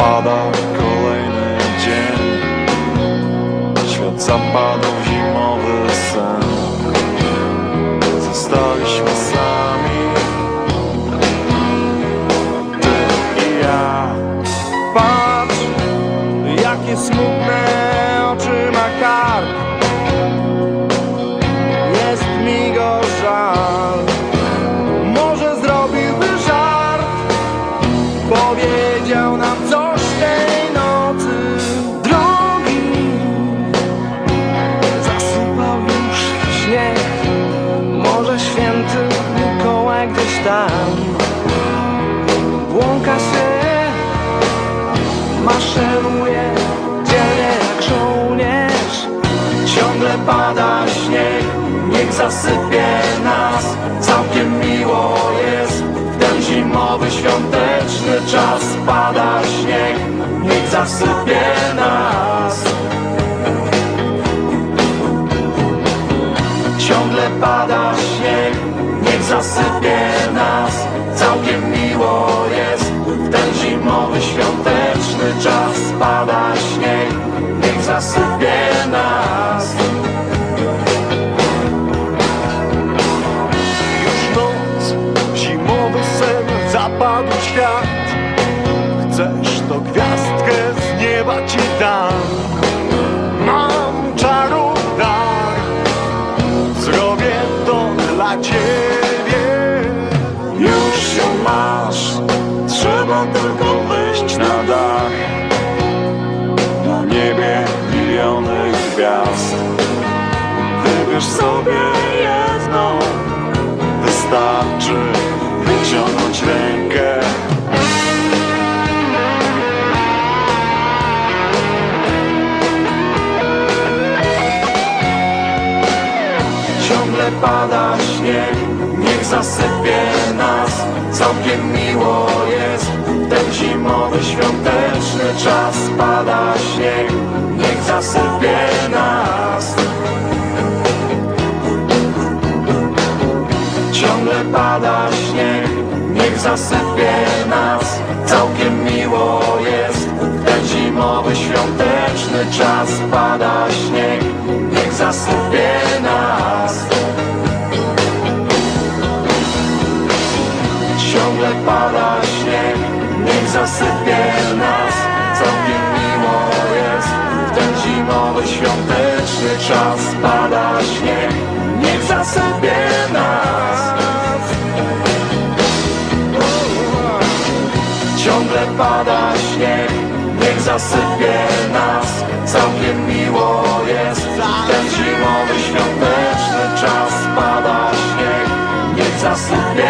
zapada kolejny dzień. Świat zapadł w zimowy sen. Zostaliśmy sami. Ty i ja. Patrz, jakie smutne oczy ma kark. Jest mi go żal. Może zrobiłby żart. Powiedz tam Błąka się Maszeruje dzielnie jak żołnierz. Ciągle pada śnieg Niech zasypie nas. Całkiem miło jest W ten zimowy, świąteczny czas. Pada śnieg Niech zasypie Pada śnieg Niech zasypie nas. Już noc, zimowy sen Zapadł świat. Chcesz to gwiazdkę z nieba ci dam. Mam czaru dar Zrobię to dla ciebie. Już ją masz Trzeba tylko wyjść na dach niebie miliony gwiazd. Wybierz sobie jedną. Wystarczy wyciągnąć rękę. Ciągle pada śnieg, niech zasypie nas. Całkiem miło jest zimowy, świąteczny czas Pada śnieg, niech zasypie nas. Ciągle pada śnieg, niech zasypie nas. Całkiem miło jest ten zimowy, świąteczny czas Pada śnieg, niech zasypie nas. Ciągle pada śnieg, niech zasypie nas Całkiem miło jest. W ten zimowy świąteczny czas Pada śnieg, niech zasypie nas. Ciągle pada śnieg, niech zasypie nas Całkiem miło jest. W ten zimowy świąteczny czas Pada śnieg, niech zasypie